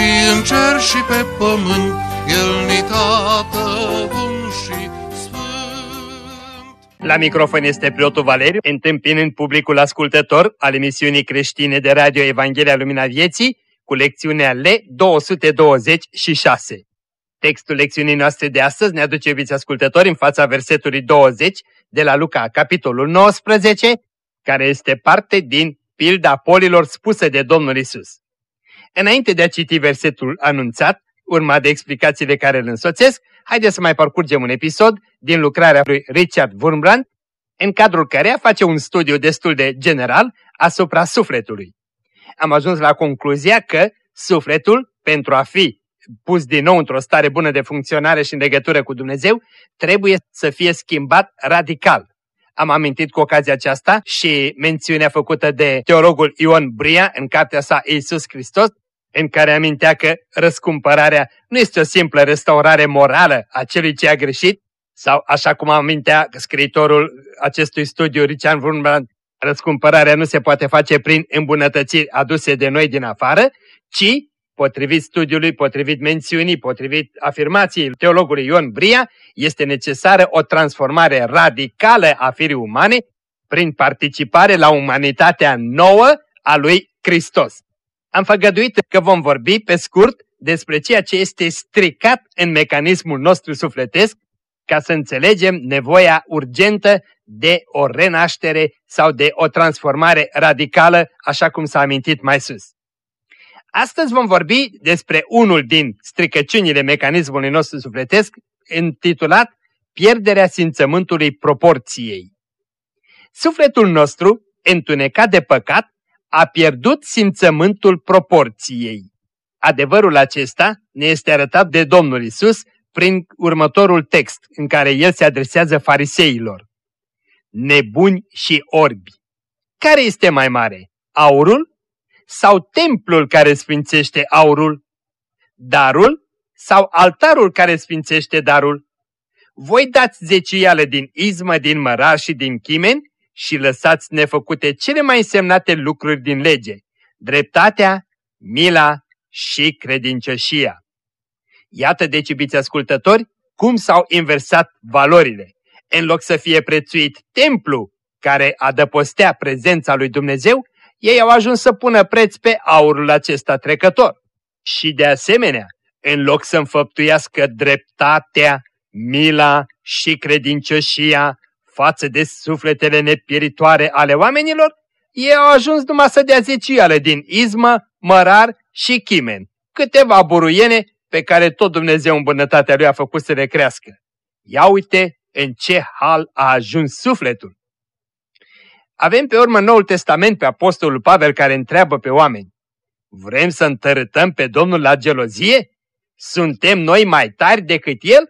și în cer și pe pământ, El ni tată bun și sfânt. La microfon este preotul Valeriu, întâmpinând publicul ascultător al emisiunii creștine de radio Evanghelia Lumina Vieții, cu lecțiunea L226. Textul lecțiunii noastre de astăzi ne aduce, iubiți ascultători, în fața versetului 20 de la Luca, capitolul 19, care este parte din pilda polilor spuse de Domnul Isus. Înainte de a citi versetul anunțat, urma de explicațiile care îl însoțesc, haideți să mai parcurgem un episod din lucrarea lui Richard Wurmbrand, în cadrul căreia face un studiu destul de general asupra sufletului. Am ajuns la concluzia că sufletul, pentru a fi pus din nou într-o stare bună de funcționare și în legătură cu Dumnezeu, trebuie să fie schimbat radical. Am amintit cu ocazia aceasta și mențiunea făcută de teologul Ion Bria în cartea sa Iisus Hristos, în care amintea că răscumpărarea nu este o simplă restaurare morală a celui ce a greșit, sau așa cum amintea scriitorul acestui studiu, Richard Wurmbrand, răscumpărarea nu se poate face prin îmbunătățiri aduse de noi din afară, ci potrivit studiului, potrivit mențiunii, potrivit afirmației teologului Ion Bria, este necesară o transformare radicală a firii umane prin participare la umanitatea nouă a lui Hristos. Am făgăduit că vom vorbi pe scurt despre ceea ce este stricat în mecanismul nostru sufletesc ca să înțelegem nevoia urgentă de o renaștere sau de o transformare radicală, așa cum s-a amintit mai sus. Astăzi vom vorbi despre unul din stricăciunile mecanismului nostru sufletesc, intitulat Pierderea simțământului proporției. Sufletul nostru, întunecat de păcat, a pierdut simțământul proporției. Adevărul acesta ne este arătat de Domnul Isus prin următorul text în care el se adresează fariseilor. Nebuni și orbi. Care este mai mare? Aurul sau templul care sfințește aurul? Darul sau altarul care sfințește darul? Voi dați zeciuială din izmă, din mărar și din chimeni și lăsați nefăcute cele mai însemnate lucruri din lege, dreptatea, mila și credincioșia. Iată deci, iubiți ascultători, cum s-au inversat valorile. În loc să fie prețuit templu care adăpostea prezența lui Dumnezeu, ei au ajuns să pună preț pe aurul acesta trecător. Și de asemenea, în loc să înfăptuiască dreptatea, mila și credincioșia față de sufletele nepieritoare ale oamenilor, ei au ajuns numai să dea zeciale din izmă, mărar și chimen, câteva buruiene pe care tot Dumnezeu în bunătatea lui a făcut să le crească. Ia uite în ce hal a ajuns sufletul. Avem pe urmă Noul Testament pe Apostolul Pavel care întreabă pe oameni, vrem să întărâtăm pe Domnul la gelozie? Suntem noi mai tari decât El?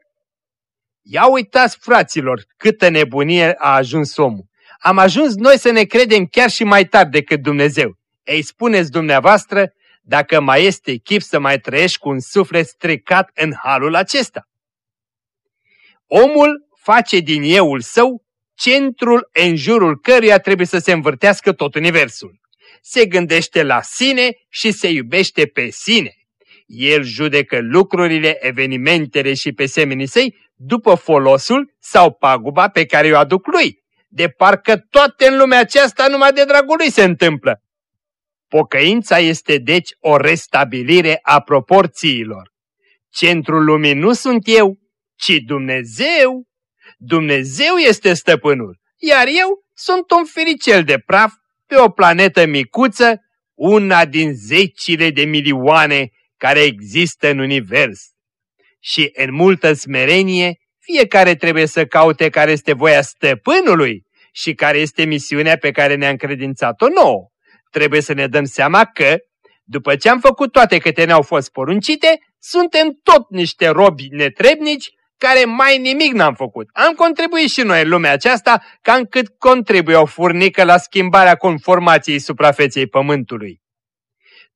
Ia uitați, fraților, câtă nebunie a ajuns omul. Am ajuns noi să ne credem chiar și mai tari decât Dumnezeu. Ei, spuneți dumneavoastră, dacă mai este chip să mai trăiești cu un suflet stricat în halul acesta. Omul face din euul său centrul în jurul căruia trebuie să se învârtească tot universul. Se gândește la sine și se iubește pe sine. El judecă lucrurile, evenimentele și pe semenii săi după folosul sau paguba pe care o aduc lui. De parcă toate în lumea aceasta numai de dragul lui se întâmplă. Pocăința este deci o restabilire a proporțiilor. Centrul lumii nu sunt eu, ci Dumnezeu. Dumnezeu este stăpânul, iar eu sunt un firicel de praf pe o planetă micuță, una din zecile de milioane care există în univers. Și în multă smerenie, fiecare trebuie să caute care este voia stăpânului și care este misiunea pe care ne-a încredințat-o nouă. Trebuie să ne dăm seama că După ce am făcut toate câte ne-au fost poruncite, suntem tot niște robi netrebnici care mai nimic n-am făcut. Am contribuit și noi în lumea aceasta ca cât contribuie o furnică la schimbarea conformației suprafeței pământului.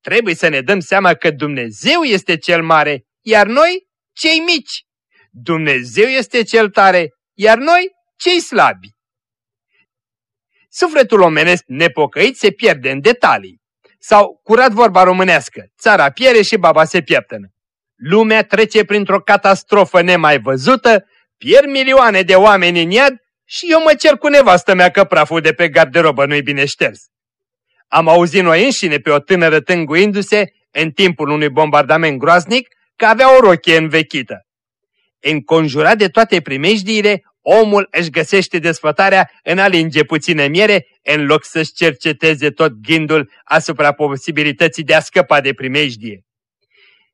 Trebuie să ne dăm seama că Dumnezeu este cel mare, iar noi cei mici. Dumnezeu este cel tare, iar noi cei slabi. Sufletul omenesc nepocăit se pierde în detalii. Sau, curat vorba românească, țara piere și baba se pieptănă. Lumea trece printr-o catastrofă nemai văzută, pierd milioane de oameni în iad și eu mă cer cu nevastă mea că praful de pe garderobă nu-i bine șters. Am auzit noi înșine pe o tânără tânguindu-se, în timpul unui bombardament groaznic, că avea o rochie învechită. Înconjurat de toate primejdiile, omul își găsește desfătarea în a linge puțină miere, în loc să-și cerceteze tot gândul asupra posibilității de a scăpa de primejdie.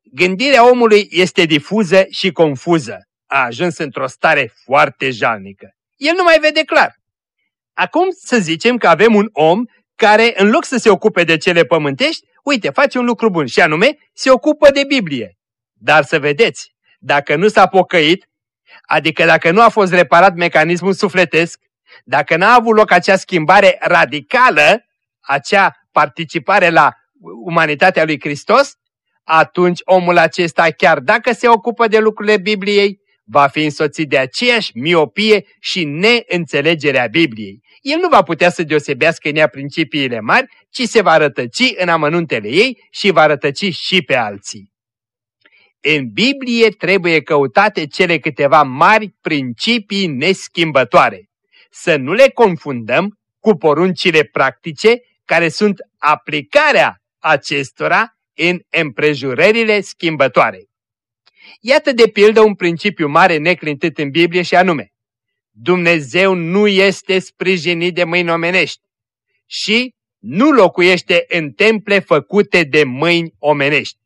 Gândirea omului este difuză și confuză. A ajuns într-o stare foarte jalnică. El nu mai vede clar. Acum să zicem că avem un om care, în loc să se ocupe de cele pământești, uite, face un lucru bun și anume, se ocupă de Biblie. Dar să vedeți, dacă nu s-a pocăit, adică dacă nu a fost reparat mecanismul sufletesc, dacă n-a avut loc acea schimbare radicală, acea participare la umanitatea lui Hristos, atunci omul acesta, chiar dacă se ocupă de lucrurile Bibliei, va fi însoțit de aceeași miopie și neînțelegerea Bibliei. El nu va putea să deosebească în ea principiile mari, ci se va rătăci în amănuntele ei și va rătăci și pe alții. În Biblie trebuie căutate cele câteva mari principii neschimbătoare. Să nu le confundăm cu poruncile practice care sunt aplicarea acestora în împrejurările schimbătoare. Iată de pildă un principiu mare neclintit în Biblie și anume, Dumnezeu nu este sprijinit de mâini omenești și nu locuiește în temple făcute de mâini omenești.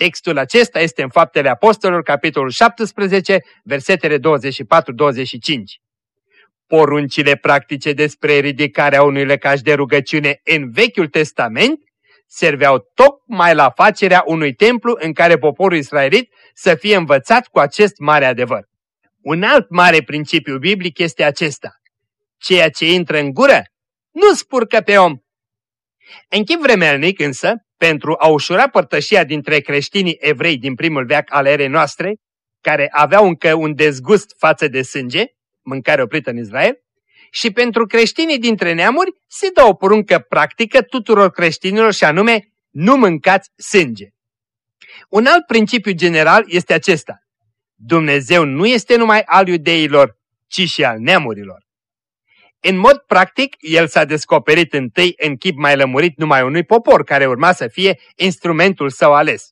Textul acesta este în Faptele Apostolilor, capitolul 17, versetele 24-25. Poruncile practice despre ridicarea unui lăcaș de rugăciune în Vechiul Testament serveau tocmai la facerea unui templu în care poporul israelit să fie învățat cu acest mare adevăr. Un alt mare principiu biblic este acesta. Ceea ce intră în gură nu spurcă pe om. În chip vremelnic însă, pentru a ușura părtășia dintre creștinii evrei din primul veac al erei noastre, care aveau încă un dezgust față de sânge, mâncare oprită în Israel, și pentru creștinii dintre neamuri se dă o poruncă practică tuturor creștinilor și anume, nu mâncați sânge. Un alt principiu general este acesta. Dumnezeu nu este numai al iudeilor, ci și al neamurilor. În mod practic, el s-a descoperit întâi în chip mai lămurit numai unui popor, care urma să fie instrumentul său ales.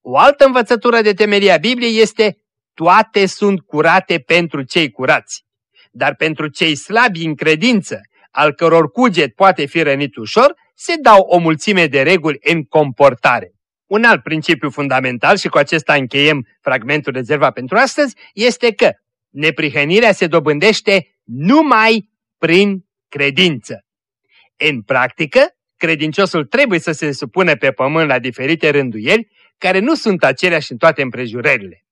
O altă învățătură de temeria Bibliei este toate sunt curate pentru cei curați, dar pentru cei slabi în credință, al căror cuget poate fi rănit ușor, se dau o mulțime de reguli în comportare. Un alt principiu fundamental, și cu acesta încheiem fragmentul rezervat pentru astăzi, este că neprihănirea se dobândește numai prin credință. În practică, credinciosul trebuie să se supună pe pământ la diferite rânduieli, care nu sunt aceleași în toate împrejurările.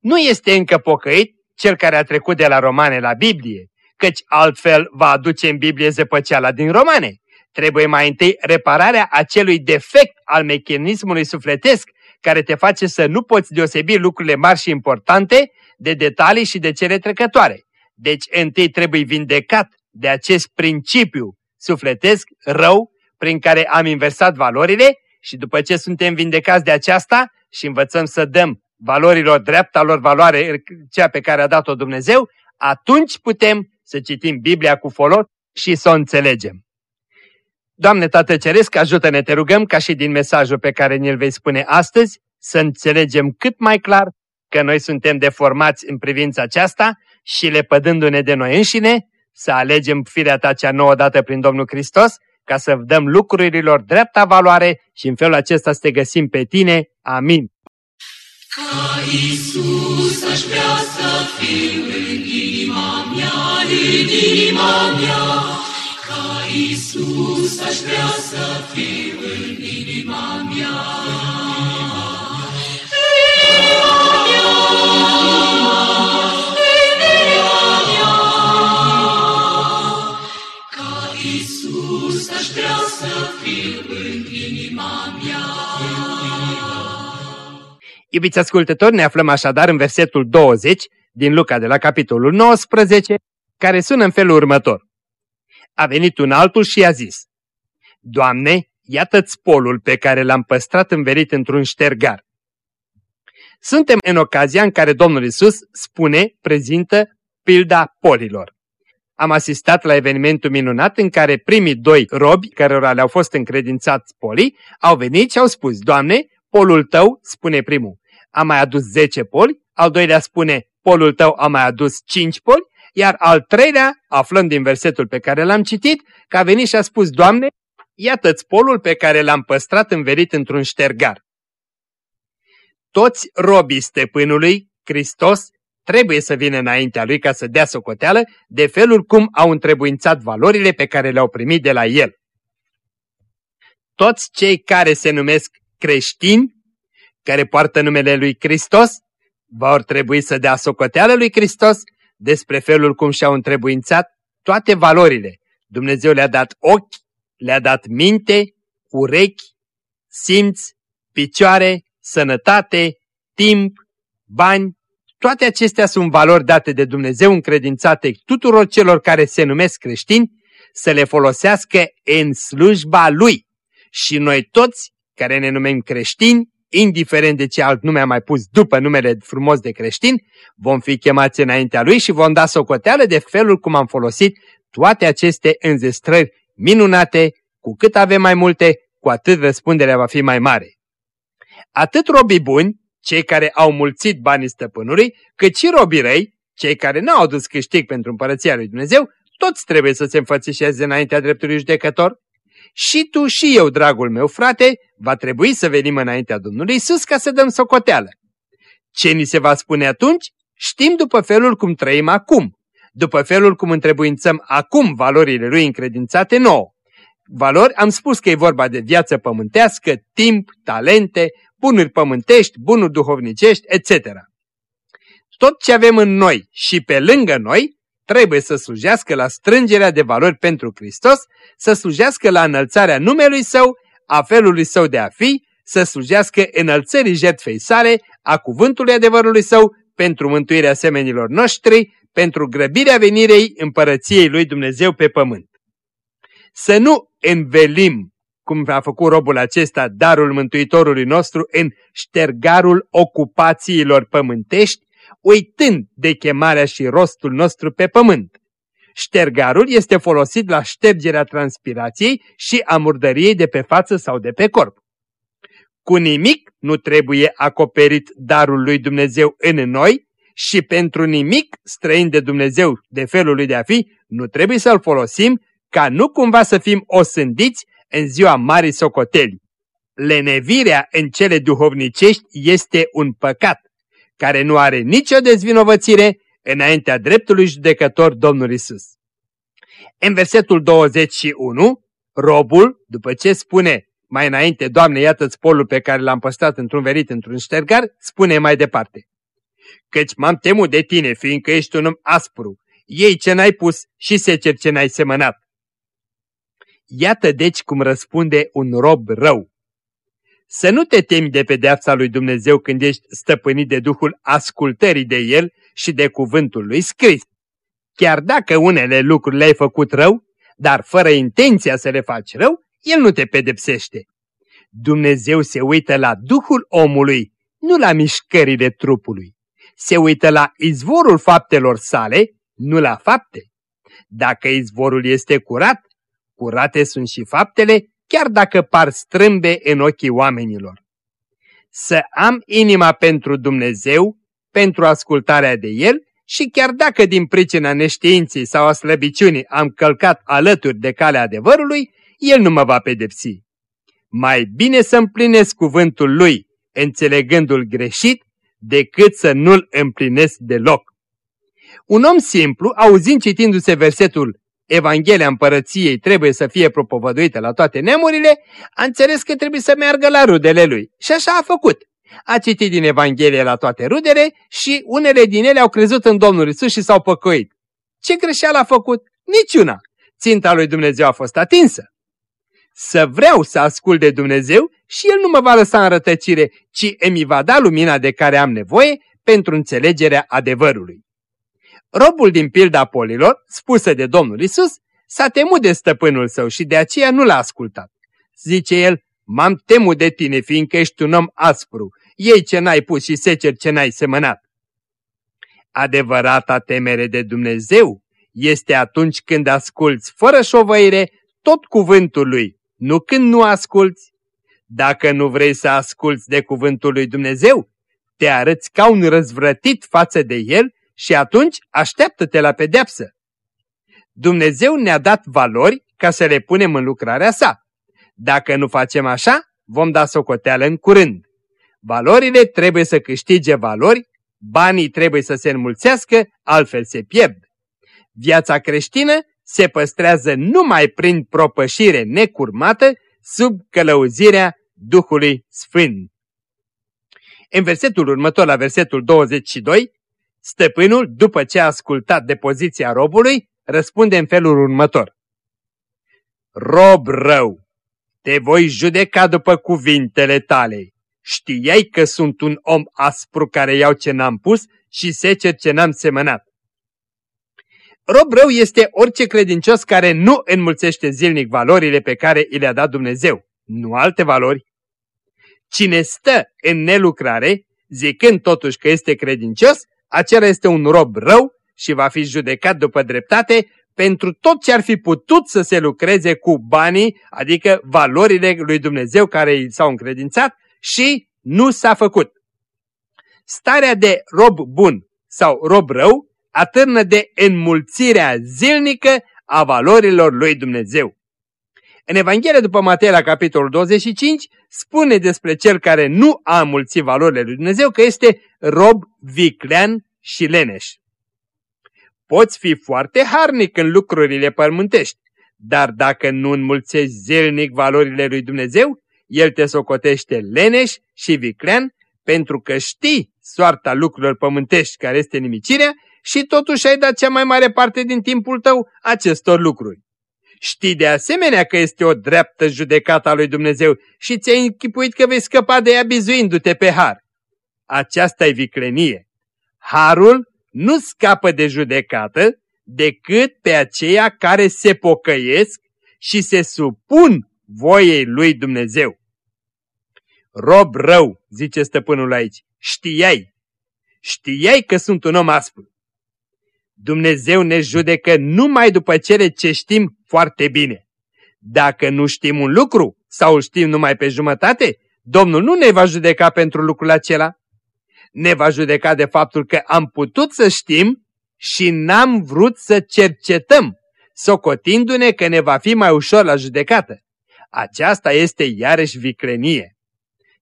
Nu este încă pocăit cel care a trecut de la romane la Biblie, căci altfel va aduce în Biblie zăpăceala din romane. Trebuie mai întâi repararea acelui defect al mecanismului sufletesc care te face să nu poți deosebi lucrurile mari și importante de detalii și de cele trecătoare. Deci întâi trebuie vindecat de acest principiu sufletesc rău prin care am inversat valorile și după ce suntem vindecați de aceasta și învățăm să dăm valorilor dreapta lor valoare, cea pe care a dat-o Dumnezeu, atunci putem să citim Biblia cu folos și să o înțelegem. Doamne Tată Ceresc, ajută-ne, te rugăm, ca și din mesajul pe care ne-l vei spune astăzi, să înțelegem cât mai clar că noi suntem deformați în privința aceasta și lepădându-ne de noi înșine, să alegem firea ta cea nouă dată prin Domnul Hristos, ca să dăm lucrurilor dreapta valoare și în felul acesta să te găsim pe tine. Amin. Ca Iisus aș vrea să fiu în inima mea, în inima mea, Ca Iisus aș vrea să fiu în inima mea. Iubiți ascultători, ne aflăm așadar în versetul 20 din Luca de la capitolul 19, care sună în felul următor. A venit un altul și i-a zis, Doamne, iată-ți polul pe care l-am păstrat înverit într-un ștergar. Suntem în ocazia în care Domnul Isus spune, prezintă pilda polilor. Am asistat la evenimentul minunat în care primii doi robi, cărora le-au fost încredințați polii, au venit și au spus, Doamne, polul tău, spune primul, a mai adus 10 poli, al doilea spune, polul tău a mai adus 5 poli, iar al treilea, aflând din versetul pe care l-am citit, că a venit și a spus, Doamne, iată-ți polul pe care l-am păstrat înverit într-un ștergar. Toți robii stăpânului, Hristos, trebuie să vină înaintea lui ca să dea socoteală de felul cum au întrebuințat valorile pe care le-au primit de la el. Toți cei care se numesc creștini, care poartă numele lui Hristos, vor trebui să dea socoteală lui Hristos despre felul cum și-au întrebuințat toate valorile. Dumnezeu le-a dat ochi, le-a dat minte, urechi, simți, picioare, sănătate, timp, bani, toate acestea sunt valori date de Dumnezeu încredințate tuturor celor care se numesc creștini să le folosească în slujba Lui. Și noi toți care ne numim creștini, indiferent de ce alt nume am mai pus după numele frumos de creștin, vom fi chemați înaintea Lui și vom da socoteală de felul cum am folosit toate aceste înzestrări minunate, cu cât avem mai multe, cu atât răspunderea va fi mai mare. Atât robii buni, cei care au mulțit banii stăpânului, cât și robii răi, cei care n-au adus câștig pentru împărăția lui Dumnezeu, toți trebuie să se înfățișeze înaintea dreptului judecător. Și tu și eu, dragul meu frate, va trebui să venim înaintea Domnului Isus ca să dăm socoteală. Ce ni se va spune atunci? Știm după felul cum trăim acum, după felul cum întrebuințăm acum valorile lui încredințate nouă. Valori, am spus că e vorba de viață pământească, timp, talente, bunuri pământești, bunuri duhovnicești, etc. Tot ce avem în noi și pe lângă noi trebuie să slujească la strângerea de valori pentru Hristos, să slujească la înălțarea numelui Său, a felului Său de a fi, să slujească înălțării jertfei sale, a cuvântului adevărului Său, pentru mântuirea semenilor noștri, pentru grăbirea venirei împărăției lui Dumnezeu pe pământ. Să nu învelim cum a făcut robul acesta darul Mântuitorului nostru în ștergarul ocupațiilor pământești, uitând de chemarea și rostul nostru pe pământ. Ștergarul este folosit la ștergerea transpirației și a murdăriei de pe față sau de pe corp. Cu nimic nu trebuie acoperit darul lui Dumnezeu în noi și pentru nimic străin de Dumnezeu de felul lui de a fi, nu trebuie să-l folosim ca nu cumva să fim osândiți în ziua Marii Socoteli. Lenevirea în cele duhovnicești este un păcat, care nu are nicio dezvinovățire înaintea dreptului judecător Domnul Isus. În versetul 21, robul, după ce spune mai înainte, Doamne, iată-ți polul pe care l-am păstrat într-un verit, într-un ștergar, spune mai departe. Căci m-am temut de tine, fiindcă ești un om aspru, ei ce n-ai pus și secer ce n-ai semănat. Iată deci cum răspunde un rob rău. Să nu te temi de pedeapsa lui Dumnezeu când ești stăpânit de Duhul ascultării de El și de cuvântul lui scris. Chiar dacă unele lucruri le-ai făcut rău, dar fără intenția să le faci rău, El nu te pedepsește. Dumnezeu se uită la Duhul omului, nu la mișcările trupului. Se uită la izvorul faptelor sale, nu la fapte. Dacă izvorul este curat, curate sunt și faptele, chiar dacă par strâmbe în ochii oamenilor. Să am inima pentru Dumnezeu, pentru ascultarea de El și chiar dacă din pricina neștiinței sau a slăbiciunii am călcat alături de calea adevărului, El nu mă va pedepsi. Mai bine să împlinesc cuvântul Lui, înțelegându-l greșit, decât să nu-l împlinesc deloc. Un om simplu, auzind citindu-se versetul Evanghelia împărăției trebuie să fie propovăduită la toate nemurile, a înțeles că trebuie să meargă la rudele lui. Și așa a făcut. A citit din Evanghelie la toate rudele și unele din ele au crezut în Domnul Isus și s-au păcăit. Ce greșeală a făcut? Niciuna. Ținta lui Dumnezeu a fost atinsă. Să vreau să ascult de Dumnezeu și El nu mă va lăsa în rătăcire, ci îmi va da lumina de care am nevoie pentru înțelegerea adevărului. Robul din pilda polilor, spusă de Domnul Isus, s-a temut de stăpânul său și de aceea nu l-a ascultat. Zice el, m-am temut de tine, fiindcă ești un om aspru, ei ce n-ai pus și seceri ce n-ai semănat. Adevărata temere de Dumnezeu este atunci când asculți fără șovăire tot cuvântul lui, nu când nu asculți. Dacă nu vrei să asculți de cuvântul lui Dumnezeu, te arăți ca un răzvrătit față de el și atunci așteaptă-te la pedeapsă. Dumnezeu ne-a dat valori ca să le punem în lucrarea sa. Dacă nu facem așa, vom da socoteală în curând. Valorile trebuie să câștige valori, banii trebuie să se înmulțească, altfel se pierd. Viața creștină se păstrează numai prin propășire necurmată sub călăuzirea Duhului Sfânt. În versetul următor, la versetul 22, stăpânul, după ce a ascultat de poziția robului, răspunde în felul următor. Rob rău, te voi judeca după cuvintele tale. Știai că sunt un om aspru care iau ce n-am pus și secer ce n-am semănat. Rob rău este orice credincios care nu înmulțește zilnic valorile pe care i le-a dat Dumnezeu, nu alte valori. Cine stă în nelucrare, zicând totuși că este credincios, acela este un rob rău și va fi judecat după dreptate pentru tot ce ar fi putut să se lucreze cu banii, adică valorile lui Dumnezeu care i s-au încredințat și nu s-a făcut. Starea de rob bun sau rob rău atârnă de înmulțirea zilnică a valorilor lui Dumnezeu. În Evanghelia după Matei la capitolul 25 spune despre cel care nu a înmulțit valorile lui Dumnezeu că este rob viclean și leneș. Poți fi foarte harnic în lucrurile pământești, dar dacă nu înmulțești zilnic valorile lui Dumnezeu, El te socotește leneș și viclean pentru că știi soarta lucrurilor pământești care este nimicirea și totuși ai dat cea mai mare parte din timpul tău acestor lucruri. Știi de asemenea că este o dreaptă judecată a lui Dumnezeu și ți-ai închipuit că vei scăpa de ea bizuindu-te pe har. Aceasta e viclenie. Harul nu scapă de judecată decât pe aceia care se pocăiesc și se supun voiei lui Dumnezeu. Rob rău, zice stăpânul aici, știai, știai că sunt un om aspru. Dumnezeu ne judecă numai după cele ce știm foarte bine. Dacă nu știm un lucru sau îl știm numai pe jumătate, Domnul nu ne va judeca pentru lucrul acela. Ne va judeca de faptul că am putut să știm și n-am vrut să cercetăm, socotindu-ne că ne va fi mai ușor la judecată. Aceasta este iarăși viclenie.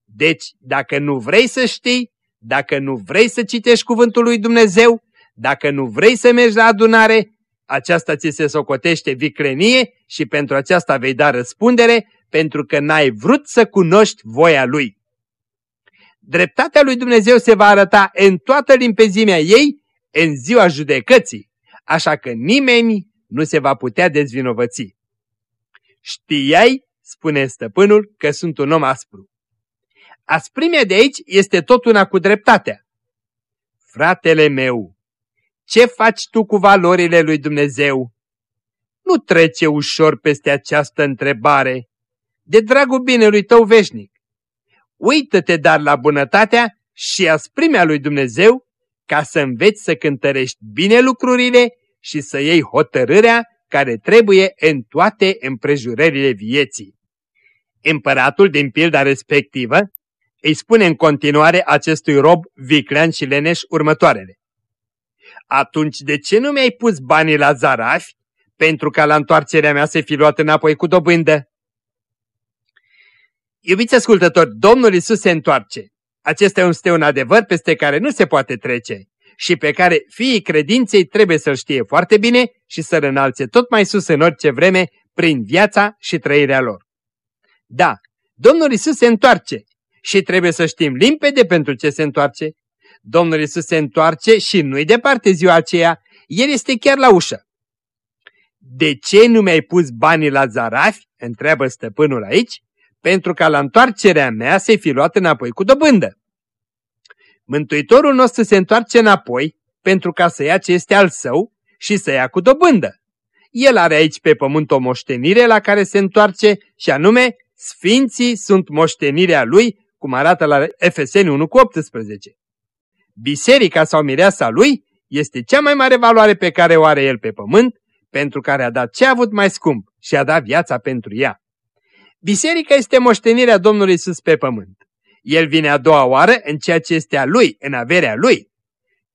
Deci, dacă nu vrei să știi, dacă nu vrei să citești cuvântul lui Dumnezeu, dacă nu vrei să mergi la adunare, aceasta ți se socotește viclenie și pentru aceasta vei da răspundere, pentru că n-ai vrut să cunoști voia Lui. Dreptatea lui Dumnezeu se va arăta în toată limpezimea ei în ziua judecății, așa că nimeni nu se va putea dezvinovăți. Știai, spune stăpânul, că sunt un om aspru. Asprimea de aici este tot una cu dreptatea. Fratele meu, ce faci tu cu valorile lui Dumnezeu? Nu trece ușor peste această întrebare, de dragul binelui tău veșnic. Uită-te dar la bunătatea și asprimea lui Dumnezeu ca să înveți să cântărești bine lucrurile și să iei hotărârea care trebuie în toate împrejurările vieții. Împăratul din pilda respectivă îi spune în continuare acestui rob viclean și leneș următoarele. Atunci de ce nu mi-ai pus banii la zarafi pentru ca la întoarcerea mea să fi luat înapoi cu dobândă? Iubiți ascultători, Domnul Isus se întoarce. Acesta este un adevăr peste care nu se poate trece. și pe care fiii credinței trebuie să-l știe foarte bine și să-l înalțe tot mai sus în orice vreme prin viața și trăirea lor. Da, Domnul Isus se întoarce și trebuie să știm limpede pentru ce se întoarce. Domnul Isus se întoarce și nu-i departe ziua aceea, El este chiar la ușă. De ce nu mi-ai pus banii la zarafi? întreabă stăpânul aici, pentru ca la întoarcerea mea să fi luat înapoi cu dobândă. Mântuitorul nostru se întoarce înapoi pentru ca să ia ce este al său și să ia cu dobândă. El are aici pe pământ o moștenire la care se întoarce și anume Sfinții sunt moștenirea lui, cum arată la Efeseni 1 cu 18. Biserica sau mireasa lui este cea mai mare valoare pe care o are el pe pământ, pentru care a dat ce a avut mai scump și a dat viața pentru ea. Biserica este moștenirea Domnului Iisus pe pământ. El vine a doua oară în ceea ce este a lui, în averea lui.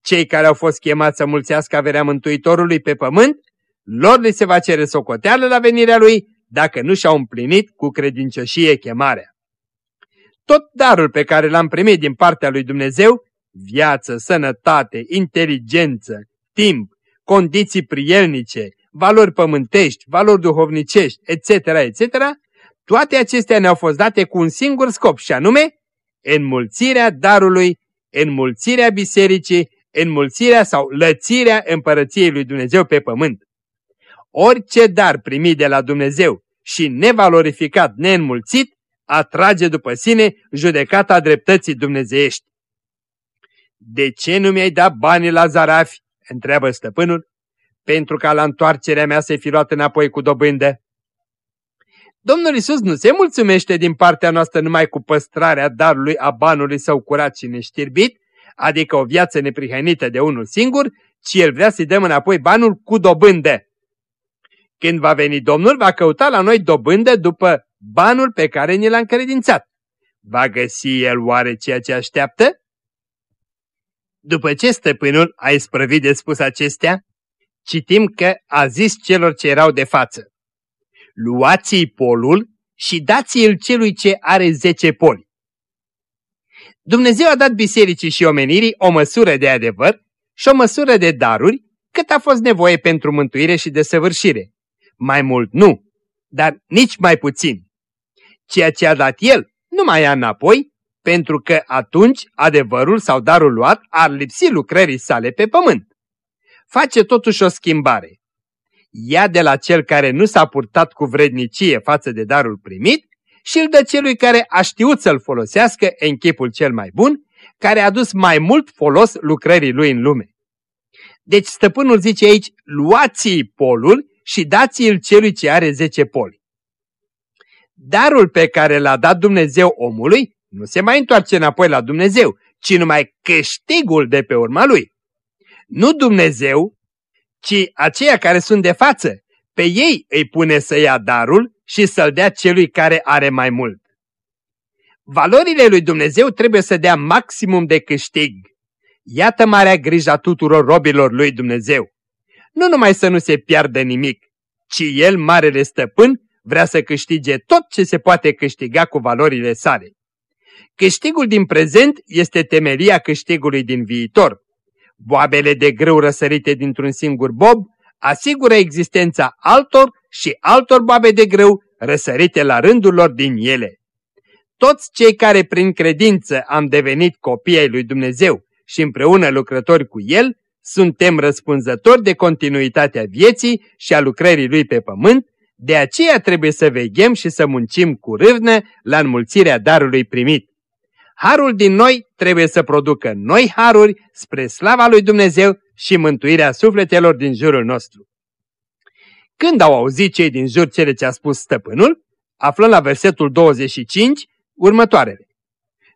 Cei care au fost chemați să mulțească averea Mântuitorului pe pământ, lor li se va cere socoteală la venirea lui, dacă nu și-au împlinit cu credincioșie chemarea. Tot darul pe care l-am primit din partea lui Dumnezeu, viață, sănătate, inteligență, timp, condiții prielnice, valori pământești, valori duhovnicești, etc., etc., toate acestea ne-au fost date cu un singur scop și anume înmulțirea darului, înmulțirea bisericii, înmulțirea sau lățirea împărăției lui Dumnezeu pe pământ. Orice dar primit de la Dumnezeu și nevalorificat, neînmulțit, atrage după sine judecata dreptății dumnezeiești. De ce nu mi-ai dat banii la zarafi? întreabă stăpânul, pentru ca la întoarcerea mea să fi luat înapoi cu dobândă. Domnul Isus nu se mulțumește din partea noastră numai cu păstrarea darului a banului său curat și neștirbit, adică o viață neprihănită de unul singur, ci El vrea să-i dăm înapoi banul cu dobândă. Când va veni Domnul, va căuta la noi dobândă după banul pe care ni l-a încredințat. Va găsi El oare ceea ce așteaptă? După ce stăpânul a isprăvit de spus acestea, citim că a zis celor ce erau de față luați-i polul și dați-l celui ce are zece poli. Dumnezeu a dat bisericii și omenirii o măsură de adevăr și o măsură de daruri cât a fost nevoie pentru mântuire și desăvârșire. Mai mult nu, dar nici mai puțin. Ceea ce a dat El nu mai ia înapoi, pentru că atunci adevărul sau darul luat ar lipsi lucrării sale pe pământ. Face totuși o schimbare ia de la cel care nu s-a purtat cu vrednicie față de darul primit și îl dă celui care a știut să-l folosească în chipul cel mai bun, care a dus mai mult folos lucrării lui în lume. Deci stăpânul zice aici, luați polul și dați-l celui ce are zece poli. Darul pe care l-a dat Dumnezeu omului nu se mai întoarce înapoi la Dumnezeu, ci numai câștigul de pe urma lui. Nu Dumnezeu, ci aceia care sunt de față, pe ei îi pune să ia darul și să-l dea celui care are mai mult. Valorile lui Dumnezeu trebuie să dea maximum de câștig. Iată marea grija tuturor robilor lui Dumnezeu. Nu numai să nu se piardă nimic, ci El, marele stăpân, vrea să câștige tot ce se poate câștiga cu valorile sale. Câștigul din prezent este temelia câștigului din viitor. Boabele de grâu răsărite dintr-un singur bob asigură existența altor și altor boabe de grâu răsărite la rândul lor din ele. Toți cei care prin credință am devenit copii ai lui Dumnezeu și împreună lucrători cu El, suntem răspunzători de continuitatea vieții și a lucrării Lui pe pământ, de aceea trebuie să veghem și să muncim cu râvnă la înmulțirea darului primit. Harul din noi trebuie să producă noi haruri spre slava lui Dumnezeu și mântuirea sufletelor din jurul nostru. Când au auzit cei din jur cele ce a spus stăpânul, aflăm la versetul 25 următoarele.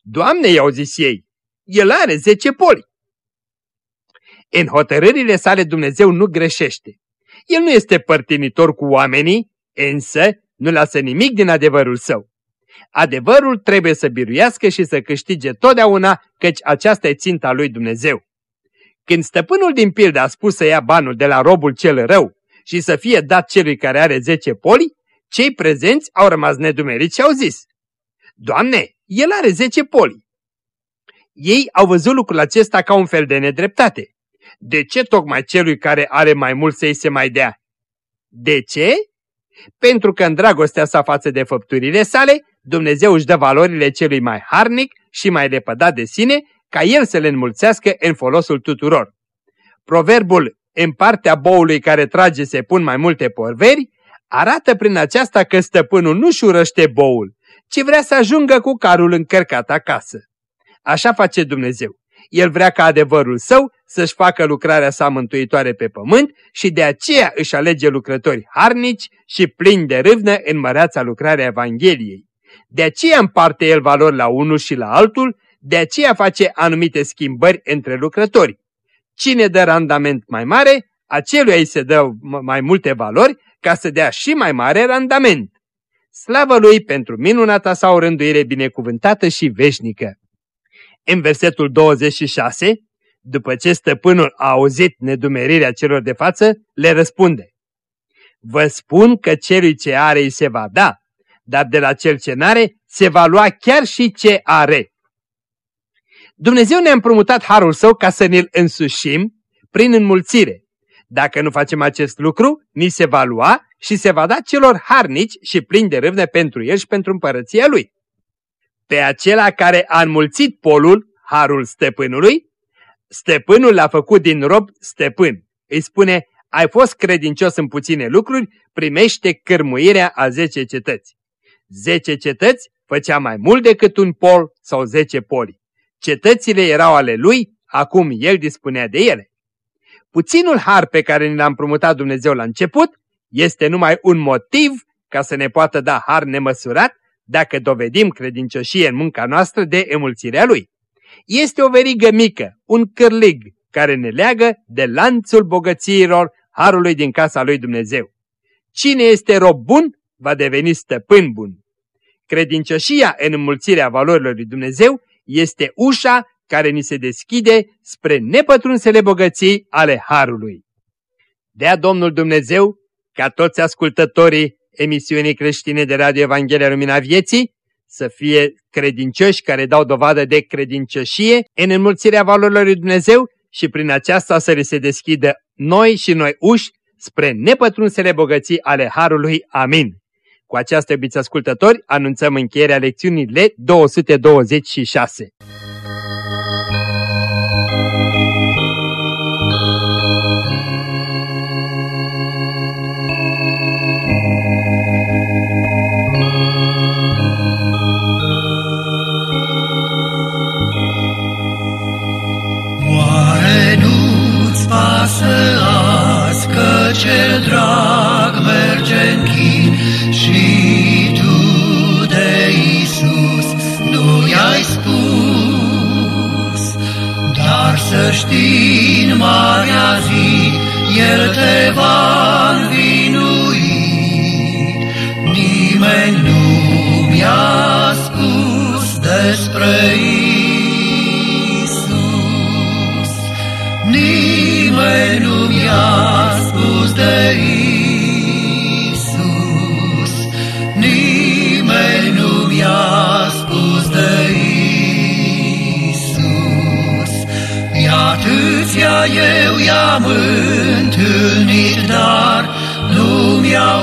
Doamne, i-au zis ei, el are zece poli. În hotărârile sale Dumnezeu nu greșește. El nu este părtinitor cu oamenii, însă nu lasă nimic din adevărul său. Adevărul trebuie să biruiască și să câștige totdeauna, căci aceasta e ținta lui Dumnezeu. Când stăpânul din pildă a spus să ia banul de la robul cel rău și să fie dat celui care are zece poli, cei prezenți au rămas nedumeriți și au zis, Doamne, el are zece poli. Ei au văzut lucrul acesta ca un fel de nedreptate De ce tocmai celui care are mai mult să-i se mai dea? De ce? Pentru că în dragostea sa față de făpturile sale, Dumnezeu își dă valorile celui mai harnic și mai lepădat de sine, ca el să le înmulțească în folosul tuturor. Proverbul în partea boului care trage se pun mai multe porveri, arată prin aceasta că stăpânul nu-și urăște boul, ci vrea să ajungă cu carul încărcat acasă. Așa face Dumnezeu. El vrea ca adevărul său să-și facă lucrarea sa mântuitoare pe pământ și de aceea își alege lucrători harnici și plini de râvnă în măreața lucrarea Evangheliei. De aceea împarte el valori la unul și la altul, de aceea face anumite schimbări între lucrători. Cine dă randament mai mare, aceluia îi se dă mai multe valori ca să dea și mai mare randament. Slavă lui pentru minunata sa o rânduire binecuvântată și veșnică. În versetul 26, după ce stăpânul a auzit nedumerirea celor de față, le răspunde. Vă spun că celui ce are îi se va da, dar de la cel ce n-are se va lua chiar și ce are. Dumnezeu ne-a împrumutat harul său ca să ne-l însușim prin înmulțire. Dacă nu facem acest lucru, ni se va lua și se va da celor harnici și plini de râvne pentru el și pentru împărăția lui. Pe acela care a înmulțit polul, harul stăpânului, stăpânul l-a făcut din rob stăpân. Îi spune, ai fost credincios în puține lucruri, primește cărmuirea a zece cetăți. Zece cetăți făcea mai mult decât un pol sau zece poli. Cetățile erau ale lui, acum el dispunea de ele. Puținul har pe care ne l-a împrumutat Dumnezeu la început este numai un motiv ca să ne poată da har nemăsurat dacă dovedim credincioșie în munca noastră de emulțirea lui. Este o verigă mică, un cârlig, care ne leagă de lanțul bogățiilor harului din casa lui Dumnezeu. Cine este rob bun, va deveni stăpân bun. Credincioșia în înmulțirea valorilor lui Dumnezeu este ușa care ni se deschide spre nepătrunsele bogății ale Harului. Dea Domnul Dumnezeu ca toți ascultătorii emisiunii creștine de Radio Evanghelia Lumina Vieții să fie credincioși care dau dovadă de credincioșie în înmulțirea valorilor lui Dumnezeu și prin aceasta să le se deschidă noi și noi uși spre nepătrunsele bogății ale Harului. Amin. Cu această, iubiți ascultători, anunțăm încheierea lecțiunii L226. El eu i-am întâlnit, dar nu mi-au